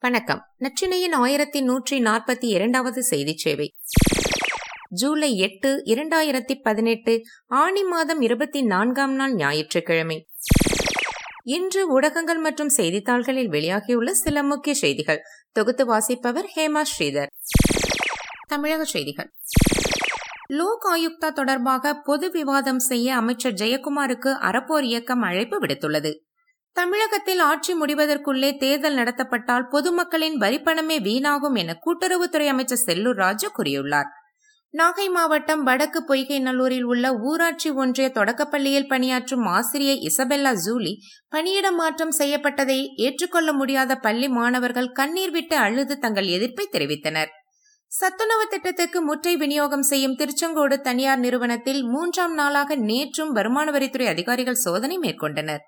வணக்கம். நச்சினையின் ஆயிரத்தி நூற்றி நாற்பத்தி இரண்டாவது செய்தி சேவை. ஜூலை எட்டு இரண்டாயிரத்தி பதினெட்டு ஆணி மாதம் இருபத்தி நான்காம் நாள் ஞாயிற்றுக்கிழமை. இன்று ஊடகங்கள் மற்றும் செய்தித்தாள்களில் வெளியாகியுள்ள சில முக்கிய செய்திகள். தொகுத்து வாசிப்பவர் ஹேமா ஸ்ரீதர். தமிழக செய்திகள். லோக் ஆயுக்தா தொடர்பாக பொது விவாதம் செய்ய அமைச்சர் ஜெயக்குமாருக்கு அறப்போர் இயக்கம் அழைப்பு விடுத்துள்ளது. தமிழகத்தில் ஆட்சி முடிவதற்குள்ளே தேர்தல் நடத்தப்பட்டால் பொதுமக்களின் வரிப்பணமே வீணாகும் என கூட்டுறவுத்துறை அமைச்சர் செல்லூர் ராஜு கூறியுள்ளார். நாகை மாவட்டம் வடக்கு பொய்கை நல்லூரில் உள்ள ஊராட்சி ஒன்றிய தொடக்கப்பள்ளியில் பணியாற்றும் ஆசிரியை இசபெல்லா ஜூலி பணியிட மாற்றம் செய்யப்பட்டதை ஏற்றுக்கொள்ள முடியாத பள்ளி மாணவர்கள் கண்ணீர் விட்டு அழுது தங்கள் எதிர்ப்பை தெரிவித்தனர். சத்துணவு திட்டத்திற்கு முற்றை விநியோகம் செய்யும் திருச்செங்கோடு தனியார் நிறுவனத்தில் மூன்றாம் நாளாக நேற்றும் வருமான வரித்துறை அதிகாரிகள் சோதனை மேற்கொண்டனர்.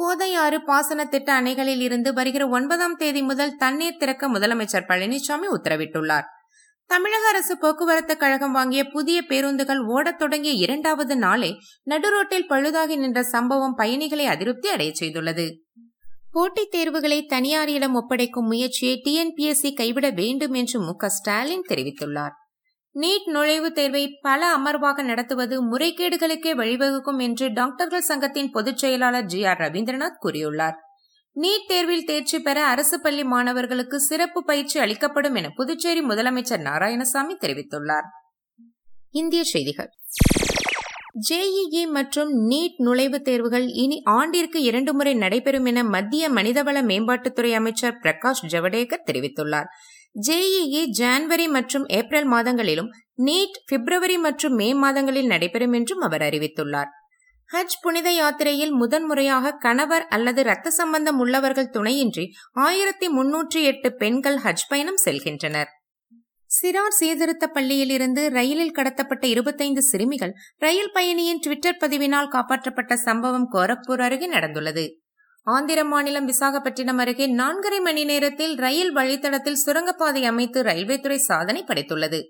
கோதையாறு பாசன திட்ட அணைகளில் இருந்து வருகிற ஒன்பதாம் தேதி முதல் தண்ணீர் திறக்க முதலமைச்சர் பழனிசாமி உத்தரவிட்டுள்ளார். தமிழக அரசு போக்குவரத்து கழகம் வாங்கிய புதிய பேருந்துகள் ஓடத் தொடங்கிய இரண்டாவது நாளே நடுரோட்டில் பழுதாகி நின்ற சம்பவம் பயணிகளை அதிருப்தி அடைய செய்துள்ளது. போட்டித் தேர்வுகளை தனியாரிடம் ஒப்படைக்கும் முயற்சியை டிஎன்பிஎஸ்சி கைவிட வேண்டும் என்று மு ஸ்டாலின் தெரிவித்துள்ளார். நீட் நுழைவுத் தேர்வை பல அமர்வாக நடத்துவது முறைகேடுகளுக்கே வழிவகுக்கும் என்று டாக்டர்கள் சங்கத்தின் பொதுச் செயலாளர் ஜி ஆர் ரவீந்திரநாத் கூறியுள்ளார். நீட் தேர்வில் தேர்ச்சி பெற அரசு பள்ளி மாணவர்களுக்கு சிறப்பு பயிற்சி அளிக்கப்படும் என புதுச்சேரி முதலமைச்சர் நாராயணசாமி தெரிவித்துள்ளார். இந்திய செய்திகள். ஜேஇஇ மற்றும் நீட் நுழைவுத் தேர்வுகள் இனி ஆண்டிற்கு இரண்டு முறை நடைபெறும் என மத்திய மனிதவள மேம்பாட்டுத்துறை அமைச்சர் பிரகாஷ் ஜவடேகர் தெரிவித்துள்ளார். ஜேஇஇ ஜான்வரி மற்றும் ஏப்ரல் மாதங்களிலும் நீட் பிப்ரவரி மற்றும் மே மாதங்களில் நடைபெறும் என்றும் அவர் அறிவித்துள்ளார். ஹஜ் புனித யாத்திரையில் முதன்முறையாக கணவர் அல்லது இரத்த சம்பந்தம் உள்ளவர்கள் துணையின்றி ஆயிரத்தி முன்னூற்றி எட்டு பெண்கள் ஹஜ் பயணம் செல்கின்றனர். சிறார் சீர்திருத்த பள்ளியில் இருந்து ரயிலில் கடத்தப்பட்ட இருபத்தைந்து சிறுமிகள் ரயில் பயணியின் டுவிட்டர் பதிவினால் காப்பாற்றப்பட்ட சம்பவம் கோரக்பூர் அருகே நடந்துள்ளது. ஆந்திர மாநிலம் விசாகப்பட்டினம் அருகே நான்கரை மணி நேரத்தில் ரயில் வழித்தடத்தில் சுரங்கப்பாதை அமைத்து ரயில்வே துறை சாதனை படைத்துள்ளது.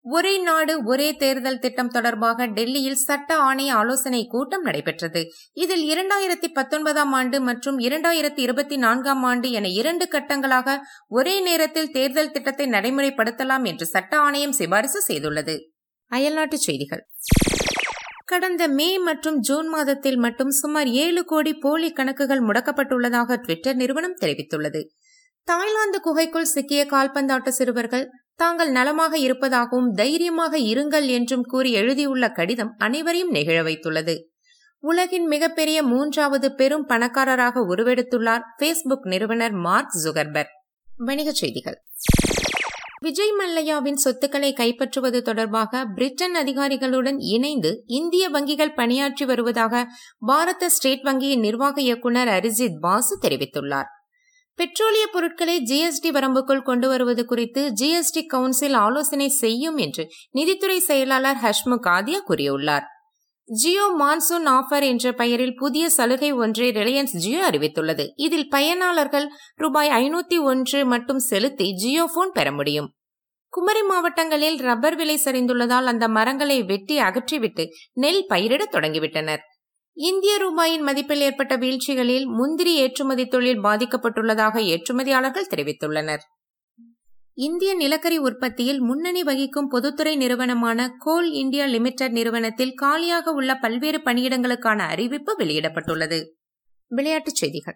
ஒரே நாடு ஒரே தேர்தல் திட்டம் தொடர்பாக டெல்லியில் சட்ட ஆணைய ஆலோசனை கூட்டம் நடைபெற்றது. இதில் இரண்டாயிரத்தி பத்தொன்பதாம் ஆண்டு மற்றும் இரண்டாயிரத்தி இருபத்தி நான்காம் ஆண்டு என இரண்டு கட்டங்களாக ஒரே நேரத்தில் தேர்தல் திட்டத்தை நடைமுறைப்படுத்தலாம் என்று சட்ட ஆணையம் சிபாரிசு செய்துள்ளது. அயல்நாட்டுச் செய்திகள். கடந்த மே மற்றும் ஜூன் மாதத்தில் மட்டும் சுமார் ஏழு கோடி போலி கணக்குகள் முடக்கப்பட்டுள்ளதாக ட்விட்டர் நிறுவனம் தெரிவித்துள்ளது. தாய்லாந்து குகைக்குள் சிக்கிய கால்பந்தாட்ட சிறுவர்கள் தாங்கள் நலமாக இருப்பதாகவும் தைரியமாக இருங்கள் என்றும் கூறி எழுதியுள்ள கடிதம் அனைவரையும் நெகிழ வைத்துள்ளது. உலகின் மிகப்பெரிய மூன்றாவது பெரும் பணக்காரராக உருவெடுத்துள்ளார் பேஸ்புக் நிறுவனர் மார்க் ஜுகர்பர்க். வணிகச் செய்திகள். விஜய் மல்லையாவின் சொத்துக்களை கைப்பற்றுவது தொடர்பாக பிரிட்டன் அதிகாரிகளுடன் இணைந்து இந்திய வங்கிகள் பணியாற்றி வருவதாக பாரத ஸ்டேட் வங்கியின் நிர்வாக இயக்குநர் அரிஜித் பாசு தெரிவித்துள்ளார். பெட்ரோலிய பொருட்களை ஜிஎஸ்டி வரம்புக்குள் கொண்டு வருவது குறித்து ஜிஎஸ்டி கவுன்சில் ஆலோசனை செய்யும் என்று நிதித்துறை செயலாளர் ஹஷ்முக் ஆதியா கூறியுள்ளார். ஜியோ மான்சூன் ஆஃபர் என்ற பெயரில் புதிய சலுகை ஒன்றை ரிலையன்ஸ் ஜியோ அறிவித்துள்ளது. இதில் பயனாளர்கள் ரூபாய் ஐநூத்தி ஒன்று மட்டும் செலுத்தி ஜியோ போன் பெற முடியும். குமரி மாவட்டங்களில் ரப்பர் விலை சரிந்துள்ளதால் அந்த மரங்களை வெட்டி அகற்றிவிட்டு நெல் பயிரிட தொடங்கிவிட்டனர். இந்திய ரூபாயின் மதிப்பில் ஏற்பட்ட வீழ்ச்சிகளில் முந்திரி ஏற்றுமதி தொழில் பாதிக்கப்பட்டுள்ளதாக ஏற்றுமதியாளர்கள் தெரிவித்துள்ளனர். இந்திய நிலக்கரி உற்பத்தியில் முன்னணி வகிக்கும் பொதுத்துறை நிறுவனமான கோல் இந்தியா லிமிடெட் நிறுவனத்தில் காலியாக உள்ள பல்வேறு பணியிடங்களுக்கான அறிவிப்பு வெளியிடப்பட்டுள்ளது. விளையாட்டுச் செய்திகள்.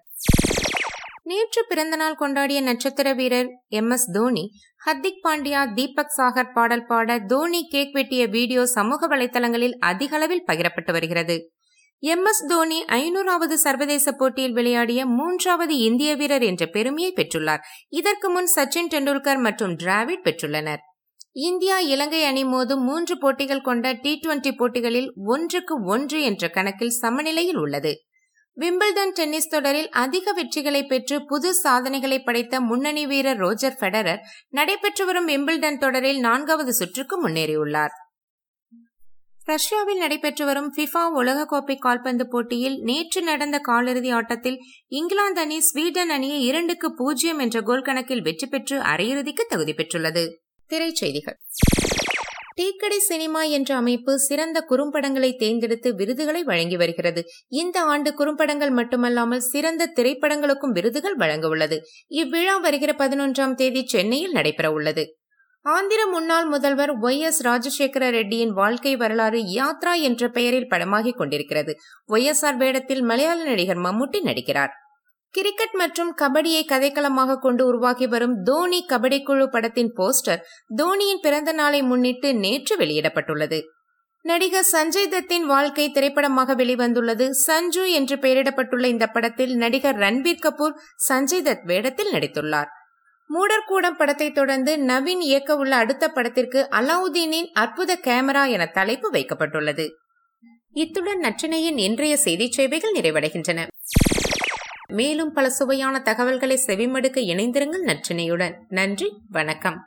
நேற்று பிறந்தநாள் கொண்டாடிய நட்சத்திர வீரர் எம். எஸ். தோனி ஹர்திக் பாண்டியா தீபக் சாகர் பாடல் பாட தோனி கேக் வெட்டிய வீடியோ சமூக வலைதளங்களில் அதிகளவில் பகிரப்பட்டு வருகிறது. எம் எஸ் தோனி ஐநூறாவது சர்வதேச போட்டியில் விளையாடிய மூன்றாவது இந்திய வீரர் என்ற பெருமையை பெற்றுள்ளார். இதற்கு முன் சச்சின் டெண்டுல்கர் மற்றும் டிராவிட் பெற்றுள்ளனர். இந்தியா இலங்கை அணி மோதும் மூன்று போட்டிகள் கொண்ட டி டுவெண்டி போட்டிகளில் ஒன்றுக்கு ஒன்று என்ற கணக்கில் சமநிலையில் உள்ளது. விம்பிள்டன் டென்னிஸ் தொடரில் அதிக வெற்றிகளை பெற்று புது சாதனைகளை படைத்த முன்னணி வீரர் ரோஜர் ஃபெடரர் நடைபெற்று வரும் விம்பிள்டன் தொடரில் நான்காவது சுற்றுக்கு முன்னேறியுள்ளார். ரஷ்யாவில் நடைபெற்று வரும் ஃபிஃபா உலகக்கோப்பை கால்பந்து போட்டியில் நேற்று நடந்த காலிறுதி ஆட்டத்தில் இங்கிலாந்து அணி ஸ்வீடன் அணியை இரண்டுக்கு பூஜ்ஜியம் என்ற கோல் கணக்கில் வெற்றி பெற்று அரையிறுதிக்கு தகுதி பெற்றுள்ளது. திரைச்செய்திகள். டீக்கடை சினிமா என்ற அமைப்பு சிறந்த குறும்படங்களை தேர்ந்தெடுத்து விருதுகளை வழங்கி வருகிறது. இந்த ஆண்டு குறும்படங்கள் மட்டுமல்லாமல் சிறந்த திரைப்படங்களுக்கும் விருதுகள் வழங்க உள்ளது. இவ்விழா வருகிற பதினொன்றாம் தேதி சென்னையில் நடைபெற உள்ளது ஆந்திர முன்னாள் முதல்வர் ஒய் எஸ் ராஜசேகர ரெட்டியின் வாழ்க்கை வரலாறு யாத்ரா என்ற பெயரில் படமாகிக் கொண்டிருக்கிறது. ஒய் எஸ் ஆர் வேடத்தில் மலையாள நடிகர் மம்முட்டி நடிக்கிறார். கிரிக்கெட் மற்றும் கபடியை கதைக்களமாக கொண்டு உருவாகி வரும் தோனி கபடி குழு படத்தின் போஸ்டர் தோனியின் பிறந்த நாளை முன்னிட்டு நேற்று வெளியிடப்பட்டுள்ளது. நடிகர் சஞ்சய் தத்தின் வாழ்க்கை திரைப்படமாக வெளிவந்துள்ளது. சஞ்சு என்று பெயரிடப்பட்டுள்ள இந்த படத்தில் நடிகர் ரன்பீர் கபூர் சஞ்சய் தத் வேடத்தில் நடித்துள்ளார். மூடர்கூடம் படத்தை தொடர்ந்து நவீன் இயக்க உள்ள அடுத்த படத்திற்கு அலாவுதீனின் அற்புத கேமரா என தலைப்பு வைக்கப்பட்டுள்ளது. இத்துடன் நற்றினையின் இன்றைய செய்தி சேவைகள் நிறைவடைகின்றன. மேலும் பல சுவையான தகவல்களை செவிமடுக்க இணைந்திருங்கள் நற்றினையுடன். நன்றி வணக்கம்.